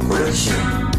question